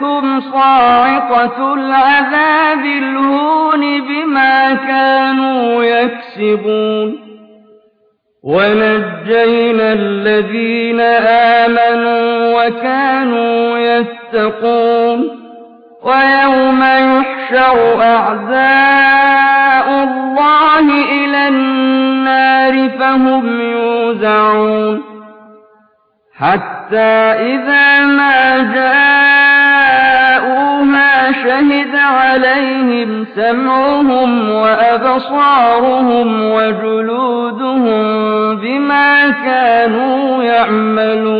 فَأَخَذَتْهُمْ صَاعِقَةُ الْعَذَابِ الْهُونِ بِمَا كَانُوا يَكْسِبُونَ وَنَجَّيْنَا الَّذِينَ آمَنُوا وَكَانُوا يَتَّقُونَ وَيَوْمَ يُحْشَرُ أَعْدَاءُ اللَّهِ إِلَى النَّارِ فَهُمْ يُوزَعُونَ حَتَّىٰ إِذَا مَا جَاءُوهَا سَمْعُهُمْ وَأَبْصَارُهُمْ وَجُلُودُهُم بِمَا كَانُوا يَعْمَلُونَ